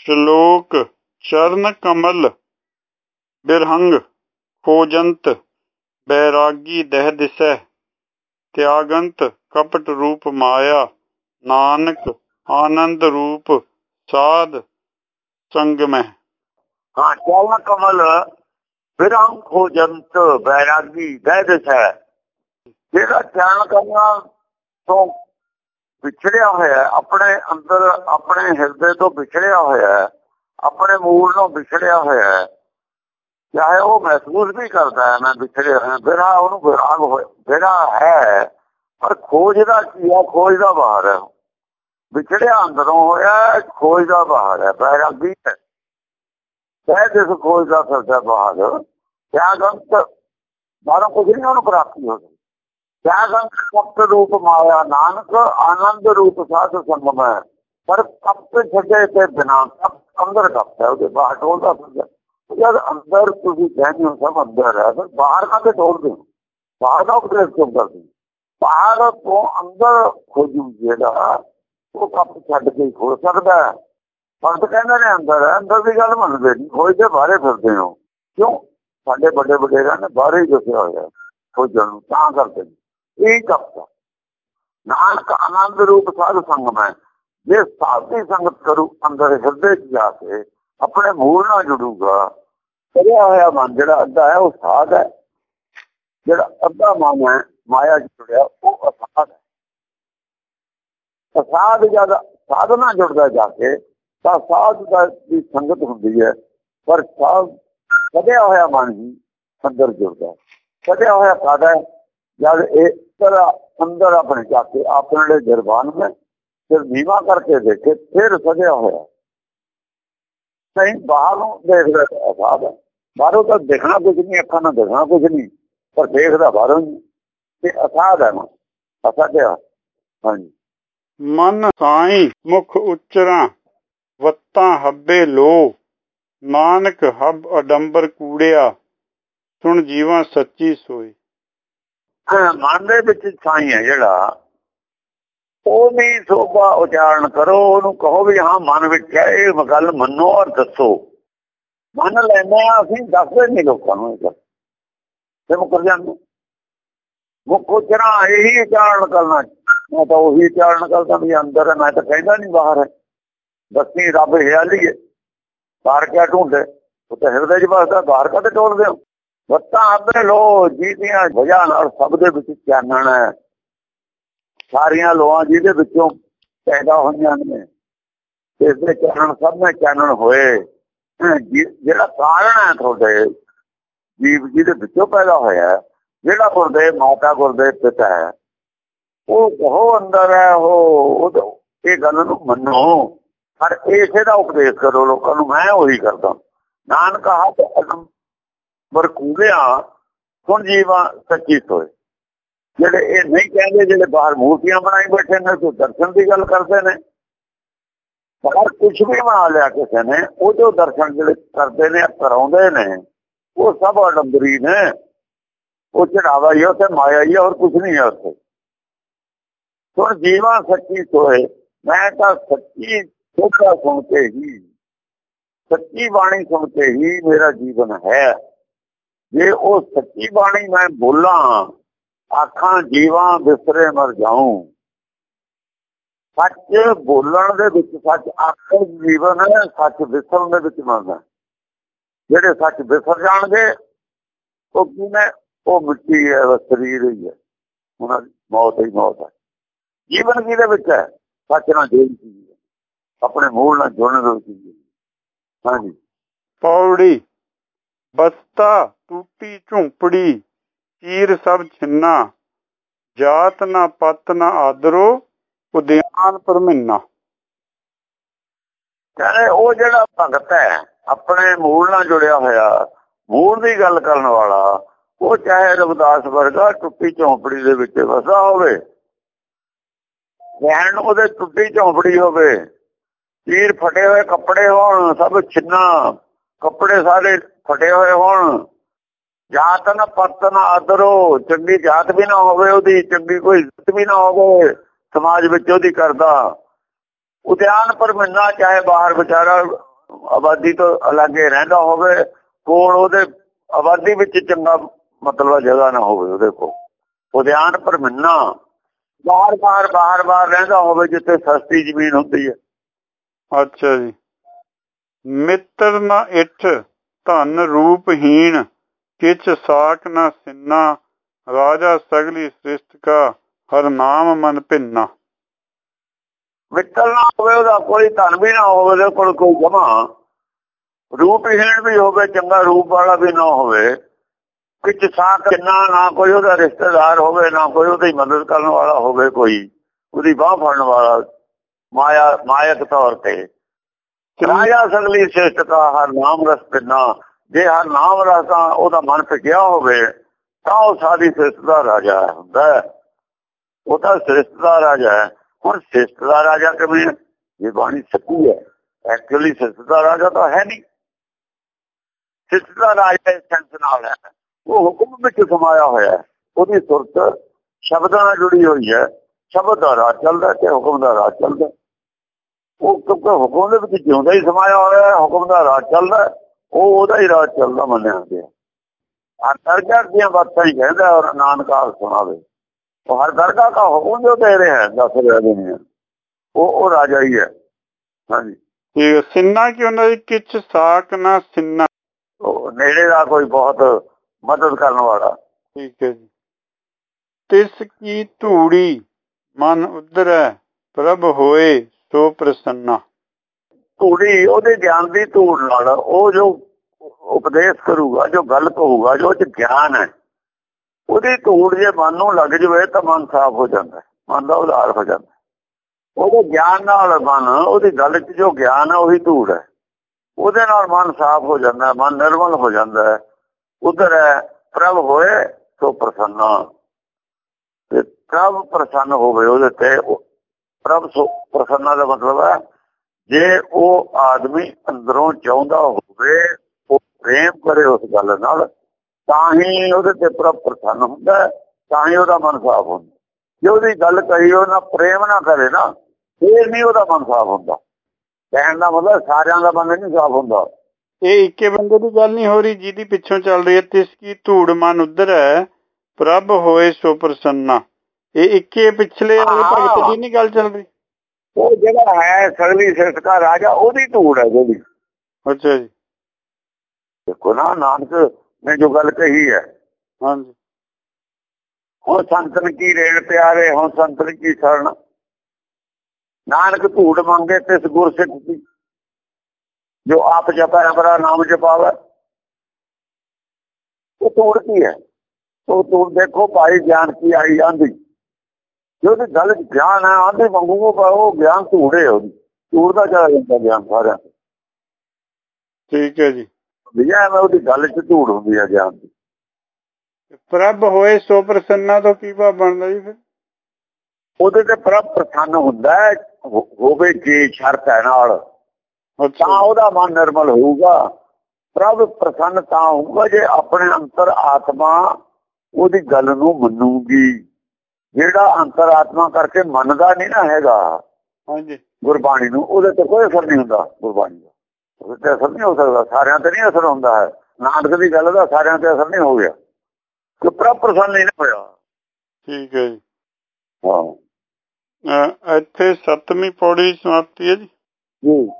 ਸ਼ਲੋਕ ਚਰਨ ਕਮਲ ਬਿਰਹੰਗ ਖੋਜੰਤ ਬੈਰਾਗੀ ਦਹਿ ਦਿਸੈ, ਤਿਆਗੰਤ ਕਪਟ ਰੂਪ ਮਾਇਆ, ਨਾਨਕ ਆਨੰਦ ਰੂਪ ਸਾਧ ਸੰਗਮੈ ਹਾਂ, ਚਰਨ ਕਮਲ ਵਿਰੰਗ ਹੋ ਬੈਰਾਗੀ ਦਹਿ ਦਿਸੈ। ਜਿਹੜਾ ਚਰਨ ਕਰਨਾ ਤੋਂ ਵਿਛੜਿਆ ਹੋਇਆ ਆਪਣੇ ਅੰਦਰ, ਆਪਣੇ ਹਿਰਦੇ ਤੋਂ ਵਿਛੜਿਆ ਹੋਇਆ ਆਪਣੇ ਮੂਲ ਤੋਂ ਵਿਛੜਿਆ ਹੋਇਆ ਚਾਹੇ ਉਹ ਮਹਿਸੂਸ ਵੀ ਕਰਦਾ ਹੈ, ਮੈਂ ਵਿਛੜਿਆ ਹਾਂ ਬਿਰਾ ਉਹਨੂੰ ਵਿਰਾਗ ਹੋਇਆ ਬਿਰਾ ਹੈ, ਪਰ ਖੋਜ ਦਾ ਕੀ ਹੈ, ਖੋਜ ਦਾ ਬਾਹਰ ਹੈ। ਵਿਛੜਿਆ ਅੰਦਰੋਂ ਹੋਇਆ ਖੋਜ ਦਾ ਬਾਹਰ ਹੈ ਬੈਰਾਗੀ ਹੈ। ਸਹਿ ਜਿਸ ਖੋਜ ਦਾ ਫਿਰਦਾ ਬਾਹਰ ਕਿਆ ਤਿਆਗੰਤ, ਬਾਹਰੋਂ ਕੁਝ ਨਹੀਂ ਉਹਨੂੰ ਪ੍ਰਾਪਤੀ ਹੋ ਗਈ ਤਿਆਗੰਤ ਕਪਟ ਰੂਪ ਮਾਇਆ ਨਾਨਕ, ਆਨੰਦ ਰੂਪ ਸਾਧ ਸੰਗਮ ਹੈ। ਪਰ ਕਪਟ ਛੱਡੇ ਤੇ ਬਿਨਾ ਕਪਟ ਅੰਦਰ ਕਪਟ ਹੈ, ਉਹਦੇ ਬਾਹਰ ਟੋਲਦਾ ਫਿਰਦਾ। ਜਦ ਅੰਦਰ ਤੁਸੀਂ ਕਹਿੰਦੇ ਹੋ ਸਭ ਅੰਦਰ ਹੈ, ਫਿਰ ਬਾਹਰ ਕਾਹਦੇ ਟੋਲਦੇ ਬਾਹਰ ਦਾ ਉਪਦੇਸ਼ ਕਿਉਂ ਕਰਦੇ ਹੋ? ਬਾਹਰ ਤੋਂ ਅੰਦਰ ਖੋਜੂ ਜਿਹੜਾ, ਉਹ ਕਪਟ ਛੱਡ ਕੇ ਹੀ ਸਕਦਾ ਹੈ। ਕਹਿੰਦੇ ਨੇ ਅੰਦਰ ਅੰਦਰ ਦੀ ਗੱਲ ਮੰਨਦੇ ਨਹੀਂ, ਖੋਜ ਦੇ ਬਾਹਰੇ ਫਿਰਦੇ ਹੋ। ਕਿਉਂ? ਸਾਡੇ ਵੱਡੇ ਵਡੇਰਿਆਂ ਨੇ ਬਾਹਰੇ ਹੀ ਦੱਸਿਆ ਹੋਇਆ ਖੋਜਣ ਨੂੰ ਤਾਂ ਕਰਦੇ ਨੇ। ਇਹ ਕਪਟ ਨਾਨਕ ਆਨੰਦ ਰੂਪ ਸਾਧ ਸੰਗਮ ਹੈ ਜੇ ਸਾਧੀ ਸੰਗਤ ਕਰੂ ਅੰਦਰ ਹਿਰਦੇ 'ਚ ਜਾ ਕੇ ਆਪਣੇ ਮੂਲ ਨਾਲ ਜੁੜੂਗਾ ਕਰਿਆ ਹੋਇਆ ਮਨ ਜਿਹੜਾ ਅੱਧਾ ਹੈ ਉਹ ਸਾਧ ਹੈ ਜਿਹੜਾ ਅੱਧਾ ਮਨ ਹੈ ਮਾਇਆ 'ਚ ਜੁੜਿਆ ਉਹ ਅਸਾਧ ਹੈ ਅਸਾਧ ਜਦ ਸਾਧਨਾ ਜੁੜਦਾ ਜਾ ਕੇ ਤਾਂ ਸਾਧ ਦਾ ਦੀ ਸੰਗਤ ਹੁੰਦੀ ਹੈ ਪਰ ਸਾਧ ਕਦਿਆ ਹੋਇਆ ਮਨ ਹੀ ਅੰਦਰ ਜੁੜਦਾ ਕਦਿਆ ਹੋਇਆ ਕਾਦਾ ਜਦ ਇਹ ਅੰਦਰ ਆਪਣੇ ਜਾ ਆਪਣੇ ਦਰਬਾਨ ਵਿੱਚ ਫਿਰ ਨੀਵਾ ਕਰਕੇ ਦੇਖੇ, ਫਿਰ ਸਜਿਆ ਹੋਇਆ। ਨਹੀਂ ਬਾਹਰੋਂ ਦੇਖਦਾ ਅਸਾਦ ਹੈ। ਬਾਹਰੋਂ ਤਾਂ ਦੇਖਣਾ ਕੁਝ ਨਹੀਂ, ਅੱਖਾਂ ਨਾਲ ਦੇਖਣਾ ਕੁਝ ਨਹੀਂ, ਪਰ ਦੇਖਦਾ ਬਾਹਰੋਂ ਹੀ। ਤੇ ਅਸਾਦ ਹੈ ਮਨ। ਅਸਾਦਿਆ ਹਾਂਜੀ। ਮਨ ਸਾਈ ਮੁਖ ਉਚਰਾ, ਵੱਤਾਂ ਹੱਬੇ ਲੋ ਨਾਨਕ ਹੱਬ ਅਡੰਬਰ ਕੂੜਿਆ, ਸੁਣ ਜੀਵਾਂ ਸੱਚੀ ਸੋਈ ਮਨ ਦੇ ਵਿੱਚ ਸਾਈ ਹੈ ਜਿਹੜਾ, ਉਹ ਵੀ ਸੋਭਾ ਉਚਾਰਨ ਕਰੋ, ਉਹਨੂੰ ਕਹੋ ਵੀ ਹਾਂ, ਮਨ ਵਿੱਚ ਹੈ, ਇਹ ਗੱਲ ਮੰਨੋ ਔਰ ਦੱਸੋ। ਮੰਨ ਲੈਂਦੇ ਆ ਅਸੀਂ, ਦੱਸਦੇ ਨਹੀਂ ਲੋਕਾਂ ਨੂੰ ਇਹ ਗੱਲ। ਤੇ ਮੁਕਰ ਜਾਂਦੇ। ਮੁੱਖ ਇਹੀ ਉਚਾਰਨ ਕਰਨਾ। ਮੈਂ ਤਾਂ ਉਹੀ ਉਚਾਰਨ ਕਰਦਾ ਵੀ ਅੰਦਰ ਹੈ, ਮੈਂ ਤਾਂ ਕਹਿੰਦਾ ਨਹੀਂ ਬਾਹਰ ਹੈ। ਦੱਸੀ, ਰੱਬ ਹਿਆਲੀ ਹੈ ਬਾਹਰ ਕਿਆ ਢੂੰਡੇ ਉਹ ਤਾਂ ਹਿਰਦੇ 'ਚ ਵਸਦਾ, ਬਾਹਰ ਕਾਤੇ ਟੋਲਦੇ ਹੋ? ਵੱਤਾਂ ਆਪਣੇ ਲੋ, ਜਿਹਦੀਆਂ ਵਜ੍ਹਾ ਨਾਲ ਸਭ ਦੇ ਵਿੱਚ ਚਾਨਣ ਹੈ। ਸਾਰੀਆਂ ਲੋਆਂ ਜਿਹਦੇ ਵਿੱਚੋਂ ਪੈਦਾ ਹੋਈਆਂ ਨੇ, ਇਸ ਦੇ ਚਾਨਣ ਸਭ ਨੇ ਚਾਨਣ ਹੋਏ। ਜਿਹੜਾ ਕਾਰਨ ਹੈ ਤੁਹਾਡੇ, ਜੀਵ ਜਿਹਦੇ ਵਿੱਚੋਂ ਪੈਦਾ ਹੋਇਆ ਜਿਹੜਾ ਗੁਰਦੇ ਮਾਤਾ ਗੁਰਦੇ ਪਿਤਾ ਹੈ, ਉਹ ਉਹ ਅੰਦਰ ਹੈ, ਉਹ ਇਹ ਗੱਲ ਨੂੰ ਮੰਨੋ। ਪਰ ਇਸੇ ਦਾ ਉਪਦੇਸ਼ ਕਰੋ ਲੋਕਾਂ ਨੂੰ? ਮੈਂ ਉਹੀ ਕਰਦਾ। ਨਾਨਕ ਹੱਥ ਅਗਮ ਵਰਕੂਲਿਆ ਸੁਣ ਜੀਵਾ ਸੱਚੀ ਸੋਏ ਜਿਹੜੇ ਇਹ ਨਹੀਂ ਕਹਿੰਦੇ ਜਿਹੜੇ ਬਾਹਰ ਮੂਰਤੀਆਂ ਬਣਾਈ ਬੈਠੇ ਨੇ ਕੋਈ ਦਰਸ਼ਨ ਦੀ ਗੱਲ ਕਰਦੇ ਨੇ ਬਾਹਰ ਕੁਝ ਵੀ ਬਣਾ ਲਿਆ ਕਿਸੇ ਨੇ ਉਹ ਜੋ ਦਰਸ਼ਨ ਜਿਹੜੇ ਕਰਦੇ ਨੇ ਕਰਾਉਂਦੇ ਨੇ ਉਹ ਸਭ ਅਡੰਬਰੀ ਨੇ। ਉਹ ਚੜਾਵਾ ਹੀ ਆ, ਉੱਥੇ ਮਾਇਆ ਹੀ ਆ, ਹੋਰ ਕੁਝ ਨਹੀਂ ਹੈ ਉੱਥੇ। ਸੁਣ ਜੀਵਾ ਸੱਚੀ ਸੋਏ ਮੈਂ ਤਾਂ ਸੱਚੀ ਸੋਚਾ ਸੁਣ ਕੇ ਹੀ ਸੱਚੀ ਬਾਣੀ ਸੁਣ ਕੇ ਹੀ ਮੇਰਾ ਜੀਵਨ ਹੈ। ਜੇ ਉਹ ਸੱਚੀ ਬਾਣੀ ਮੈਂ ਬੋਲਾਂ, ਆਖਾਂ ਜੀਵਾਂ ਵਿਸਰੇ ਮਰ ਜਾਉਂ ਸੱਚ ਬੋਲਣ ਦੇ ਵਿੱਚ, ਸੱਚ ਆਖਰ ਜੀਵਨ ਹੈ, ਸੱਚ ਵਿਸਰਨ ਦੇ ਵਿੱਚ ਮਰਦਾ ਜਿਹੜੇ ਸੱਚ ਵਿਸਰ ਜਾਣਗੇ, ਉਹ ਕਿਵੇਂ ਉਹ ਮਿੱਟੀ ਹੈ ਸਰੀਰ ਹੀ ਹੈ। ਉਹਨਾਂ ਦੀ ਮੌਤ ਹੀ ਮੌਤ ਹੈ। ਜੀਵਨ ਕਿਹਦੇ ਵਿੱਚ ਹੈ? ਸੱਚ ਨਾਲ ਜੋੜੀ ਚੀਜ਼ ਆਪਣੇ ਮੂਲ ਨਾਲ ਜੁੜਨ ਦੀ ਚੀਜ਼ ਹਾਂਜੀ। ਪੌੜੀ। ਬਸਤਾ, ਟੂਟੀ, ਝੁੰਪੜੀ, ਚੀਰ ਸਭ ਛਿੰਨਾ। ਜਾਤ ਨਾ ਪਤ ਨਾ ਆਦਰੋ, ਉਦਿਆਨ ਪਰਮਿੰਨਾ। ਕਹਿੰਦੇ ਉਹ ਜਿਹੜਾ ਭਗਤ ਹੈ, ਆਪਣੇ ਮੂਲ ਨਾਲ ਜੁੜਿਆ ਹੋਇਆ, ਮੂਲ ਦੀ ਗੱਲ ਕਰਨ ਵਾਲਾ, ਉਹ ਚਾਹੇ ਰਵਿਦਾਸ ਵਰਗਾ ਟੁੱਟੀ ਝੌਂਪੜੀ ਦੇ ਵਿੱਚ ਵਸਾ ਹੋਵੇ, ਰਹਿਣ ਉਹਦੇ ਟੁੱਟੀ ਝੌਂਪੜੀ ਹੋਵੇ ਤੀਰ ਫਟੇ ਹੋਏ ਕੱਪੜੇ ਹੋਣ, ਸਭ ਛਿੰਨਾ, ਕੱਪੜੇ ਸਾਰੇ ਫਟੇ ਹੋਏ ਹੋਣ। ਜਾਤ ਨਾ ਪਤ ਨਾ ਆਦਰੋ, ਚੰਗੀ ਜਾਤ ਵੀ ਨਾ ਹੋਵੇ ਉਹਦੀ, ਚੰਗੀ ਕੋਈ ਇੱਜ਼ਤ ਵੀ ਨਾ ਹੋਵੇ, ਸਮਾਜ ਵਿੱਚ ਉਹਦੀ ਕਰਦਾ। ਉਦਿਆਨ ਪਰ ਮੰਨਾ ਚਾਹੇ ਬਾਹਰ ਵਿਚਾਰਾ ਆਬਾਦੀ ਤੋਂ ਅਲੱਗੇ ਰਹਿੰਦਾ ਹੋਵੇ, ਕੋਲ ਉਹਦੇ ਆਬਾਦੀ ਵਿੱਚ ਚੰਗਾ ਮਤਲਬ ਜਗ੍ਹਾ ਨਾ ਹੋਵੇ ਉਹਦੇ ਕੋਲ। ਉਦਿਆਨ ਪਰ ਮਿੰਨਾ ਬਾਹਰ ਬਾਹਰ ਬਾਹਰ ਬਾਹਰ ਰਹਿੰਦਾ ਹੋਵੇ ਜਿੱਥੇ ਸਸਤੀ ਜ਼ਮੀਨ ਹੁੰਦੀ ਹੈ। ਅੱਛਾ ਜੀ। ਮਿੱਤਰ ਨਾ ਇਠ। ਧਨ ਰੂਪਹੀਣ, ਕਿਛ ਸਾਖ ਨਾ ਸਿੰਨਾ, ਰਾਜਾ ਸਗਲੀ ਸ੍ਰਿਸ਼ਟ ਕਾ, ਹਰ ਨਾਮ ਮਨ ਭਿੰਨਾ। ਮਿੱਤਰ ਨਾ ਹੋਵੇ ਉਹਦਾ, ਕੋਈ ਧਨ ਵੀ ਨਾ ਹੋਵੇ, ਉਹਦੇ ਕੋਲ ਕੋਈ ਜਮਾ। ਰੂਪਹੀਣ ਵੀ ਹੋਵੇ, ਚੰਗਾ ਰੂਪ ਵਾਲਾ ਵੀ ਨਾ ਹੋਵੇ। ਕਿਛ ਸਾਖ ਕਿੰਨਾ, ਨਾ ਕੋਈ ਉਹਦਾ ਰਿਸ਼ਤੇਦਾਰ ਹੋਵੇ, ਨਾ ਕੋਈ ਉਹਦੀ ਮਦਦ ਕਰਨ ਵਾਲਾ ਹੋਵੇ ਕੋਈ, ਉਹਦੀ ਬਾਹ ਫੜਨ ਵਾਲਾ, ਮਾਇਆ, ਮਾਇਕ ਤੌਰ ਤੇ। ਰਾਜਾ ਸਗਲੀ ਸ੍ਰਿਸ਼ਟ ਦਾ ਹਰ ਨਾਮ ਰਸ ਪਿੰਨਾ। ਜੇ ਹਰ ਨਾਮ ਰਸ ਦਾ ਉਹਦਾ ਮਨ ਫਿਕਿਆ ਹੋਵੇ, ਤਾਂ ਉਹ ਸਾਰੀ ਸ੍ਰਿਸ਼ਟ ਦਾ ਰਾਜਾ ਹੁੰਦਾ ਉਹ ਤਾਂ ਸ੍ਰਿਸ਼ਟ ਦਾ ਰਾਜਾ ਹੈ। ਹੁਣ ਸ੍ਰਿਸ਼ਟ ਦਾ ਰਾਜਾ ਕਿਵੇਂ? ਇਹ ਬਾਣੀ ਸੱਚੀ ਹੈ। ਐਕਚੁਅਲੀ ਸ੍ਰਿਸ਼ਟ ਦਾ ਰਾਜਾ ਤਾਂ ਹੈ ਨਹੀਂ। ਸ੍ਰਿਸ਼ਟ ਦਾ ਰਾਜਾ ਇਸ ਸੈਂਸ ਨਾਲ ਹੈ। ਉਹ ਹੁਕਮ ਵਿੱਚ ਸਮਾਇਆ ਹੋਇਆ ਹੈ। ਉਹਦੀ ਸੁਰਤ ਸ਼ਬਦਾਂ ਨਾਲ ਜੁੜੀ ਹੋਈ ਹੈ। ਸ਼ਬਦ ਦਾ ਰਾਜ ਚੱਲਦਾ ਤੇ ਹੁਕਮ ਦਾ ਰਾਜ ਚੱਲਦਾ ਉਹ ਕਿਉਂਕਿ ਹੁਕਮ ਦੇ ਵਿੱਚ ਜਿਉਂਦਾ ਹੀ ਸਮਾਇਆ ਹੋਇਆ ਹੈ ਹੁਕਮ ਦਾ ਰਾਜ ਚੱਲਦਾ ਉਹ ਉਹਦਾ ਹੀ ਰਾਜ ਚੱਲਦਾ ਮੰਨਿਆ ਗਿਆ ਹਰ ਦਰਗਾਹ ਦੀਆਂ ਬਾਤਾਂ ਹੀ ਕਹਿੰਦਾ ਔਰ ਨਾਨਕ ਆਪ ਸੁਣਾਵੇ। ਉਹ ਹਰ ਦਰਗਾਹ ਦਾ ਹੁਕਮ ਜੋ ਦੇ ਰਿਹਾ ਦੱਸ ਰਿਹਾ ਦੁਨੀਆ ਉਹ ਉਹ ਰਾਜਾ ਹੀ ਹੈ। ਹਾਂਜੀ। ਹੈ। ਸਿੰਨਾ ਕੀ ਉਹਨਾਂ ਦੀ ਕਿਛ ਸਾਖ ਨਾ ਸਿੰਨਾ। ਉਹ ਨੇੜੇ ਦਾ ਕੋਈ ਬਹੁਤ ਮਦਦ ਕਰਨ ਵਾਲਾ। ਠੀਕ ਹੈ ਜੀ। ਤਿਸ ਕੀ ਧੂੜੀ ਮਨ ਉਧਰੈ ਪ੍ਰਭ ਹੋਏ। ਸੋ ਪ੍ਰਸੰਨਾ। ਧੂੜੀ, ਉਹਦੇ ਗਿਆਨ ਦੀ ਧੂੜ ਨਾਲ ਉਹ ਜੋ ਉਪਦੇਸ਼ ਕਰੂਗਾ, ਜੋ ਗੱਲ ਕਹੂਗਾ ਜੋ ਚ ਗਿਆਨ ਹੈ, ਉਹਦੀ ਧੂੜ ਜੇ ਮਨ ਨੂੰ ਲੱਗ ਜਵੇ ਤਾਂ ਮਨ ਸਾਫ਼ ਹੋ ਜਾਂਦਾ ਮਨ ਦਾ ਉਧਾਰ ਹੋ ਜਾਂਦਾ ਉਹਦੇ ਗਿਆਨ ਨਾਲ ਮਨ, ਉਹਦੀ ਗੱਲ 'ਚ ਜੋ ਗਿਆਨ ਹੈ, ਉਹੀ ਧੂੜ ਹੈ। ਉਹਦੇ ਨਾਲ ਮਨ ਸਾਫ਼ ਹੋ ਜਾਂਦਾ ਮਨ ਨਿਰਮਲ ਹੋ ਜਾਂਦਾ ਉਧਰ ਹੈ, ਪ੍ਰਭ ਹੋਏ ਸੋ ਪ੍ਰਸੰਨਾ। ਤੇ ਪ੍ਰਭ ਪ੍ਰਸੰਨ ਹੋਵੇ ਉਹਦੇ ਤੇ ਪ੍ਰਭ ਸੋ ਪ੍ਰਸੰਨਾ ਦਾ ਮਤਲਬ ਹੈ, ਜੇ ਉਹ ਆਦਮੀ ਅੰਦਰੋਂ ਚਾਹੁੰਦਾ ਹੋਵੇ, ਉਹ ਪ੍ਰੇਮ ਕਰੇ ਉਸ ਗੱਲ ਨਾਲ, ਤਾਂ ਹੀ ਉਹਦੇ ਤੇ ਪ੍ਰਭ ਪ੍ਰਸੰਨ ਹੁੰਦਾ ਤਾਂ ਹੀ ਉਹਦਾ ਮਨ ਸਾਫ਼ ਹੁੰਦਾ ਜੇ ਉਹਦੀ ਗੱਲ ਕਹੀ ਉਹ ਨਾ ਪ੍ਰੇਮ ਨਾ ਕਰੇ ਨਾ, ਫੇਰ ਨਹੀਂ ਉਹਦਾ ਮਨ ਸਾਫ਼ ਹੁੰਦਾ ਕਹਿਣ ਦਾ ਮਤਲਬ ਸਾਰਿਆਂ ਦਾ ਮਨ ਨਹੀਂ ਸਾਫ਼ ਹੁੰਦਾ। ਇਹ ਇੱਕੇ ਬੰਦੇ ਦੀ ਗੱਲ ਨਹੀਂ ਹੋ ਰਹੀ, ਜਿਹਦੀ ਪਿੱਛੋਂ ਚੱਲ ਰਹੀ ਹੈ, ਤਿਸ ਕੀ ਧੂੜ ਮਨ ਉਧਰ ਹੈ, ਪ੍ਰਭ ਹੋਏ ਸੋ ਪ੍ਰਸੰਨਾ। ਇਹ ਇੱਕੇ ਪਿਛਲੇ ਵਾਲੇ ਭਗਤ ਦੀ ਨਹੀਂ ਗੱਲ ਚੱਲ ਰਹੀ? ਉਹ ਜਿਹੜਾ ਹੈ ਸਗਲੀ ਦਾ ਰਾਜਾ ਉਹਦੀ ਧੂੜ ਹੈ ਜਿਹੜੀ। ਅੱਛਾ ਜੀ। ਦੇਖੋ ਨਾ ਨਾਨਕ ਨੇ ਜੋ ਗੱਲ ਕਹੀ ਹੈ। ਹਾਂਜੀ। ਹੁਣ ਸੰਤਨ ਕੀ ਰੇਣ ਪਿਆਰੇ ਹੁਣ ਸੰਤਨ ਕੀ ਸ਼ਰਨ। ਨਾਨਕ ਧੂੜ ਮੰਗੇ ਤਿਸ ਗੁਰਸਿੱਖ ਦੀ ਜੋ ਆਪ ਜਪੈ ਅਮਰਾ ਨਾਮ ਜਪਾਵੇ। ਉਹ ਧੂੜ ਕੀ ਹੈ? ਉਹ ਧੂੜ ਦੇਖੋ ਭਾਈ ਗਿਆਨ ਕੀ ਆਈ ਆਂਦੀ ਜੋ ਦੀ ਗੱਲ 'ਚ ਗਿਆਨ ਹੈ ਆਂਦੀ ਪਰ ਉਹ ਗਿਆਨ ਧੂੜੇ ਉਹਦੀ। ਧੂੜ ਦਾ ਚਲਾ ਜਾਂਦਾ ਗਿਆਨ ਸਾਰਿਆਂ ਤੋਂ। ਠੀਕ ਹੈ ਜੀ। ਵਿਜਾ ਮੈਂ ਉਹਦੀ ਗੱਲ 'ਚ ਧੂੜ ਹੁੰਦੀ ਹੈ ਗਿਆਨ ਦੀ। ਪ੍ਰਭ ਹੋਏ ਸੋ ਪ੍ਰਸੰਨਾ ਤੋਂ ਕੀ ਭਾਵ ਬਣਦਾ ਜੀ ਫਿਰ? ਉਹਦੇ ਤੇ ਪ੍ਰਭ ਪ੍ਰਸੰਨ ਹੁੰਦਾ ਹੈ ਹੋ- ਹੋਵੇ ਜੇ ਸ਼ਰਤ ਹੈ ਨਾਲ। ਤਾਂ ਅੱਛਾ ਉਹਦਾ ਮਨ ਨਿਰਮਲ ਹੋਊਗਾ। ਪ੍ਰਭ ਪ੍ਰਸੰਨ ਤਾਂ ਹੋਊਗਾ ਜੇ ਆਪਣੇ ਅੰਤਰ ਆਤਮਾ ਉਹਦੀ ਗੱਲ ਨੂੰ ਮੰਨੂਗੀ। ਜਿਹੜਾ ਅੰਤਰ ਆਤਮਾ ਕਰਕੇ ਮੰਨਦਾ ਨਹੀਂ ਨਾ ਹੈਗਾ ਹਾਂਜੀ। ਗੁਰਬਾਣੀ ਨੂੰ ਉਹਦੇ ਤੇ ਕੋਈ ਅਸਰ ਨਹੀਂ ਹੁੰਦਾ ਗੁਰਬਾਣੀ ਦਾ। ਉਹਦੇ ਤੇ ਅਸਰ ਨਹੀਂ ਹੋ ਸਕਦਾ ਸਾਰਿਆਂ ਤੇ ਨਹੀਂ ਅਸਰ ਹੁੰਦਾ ਹੈ। ਨਾਨਕ ਦੀ ਗੱਲ ਦਾ ਸਾਰਿਆਂ ਤੇ ਅਸਰ ਨਹੀਂ ਹੋ ਗਿਆ। ਕਿ ਪ੍ਰਭ ਪ੍ਰਸੰਨ ਨਹੀਂ ਨਾ ਹੋਇਆ। ਠੀਕ ਹੈ ਜੀ। ਹਾਂ। ਇੱਥੇ ਸੱਤਵੀਂ ਪੌੜੀ ਸਮਾਪਤੀ ਹੈ ਜੀ। ਜੀ।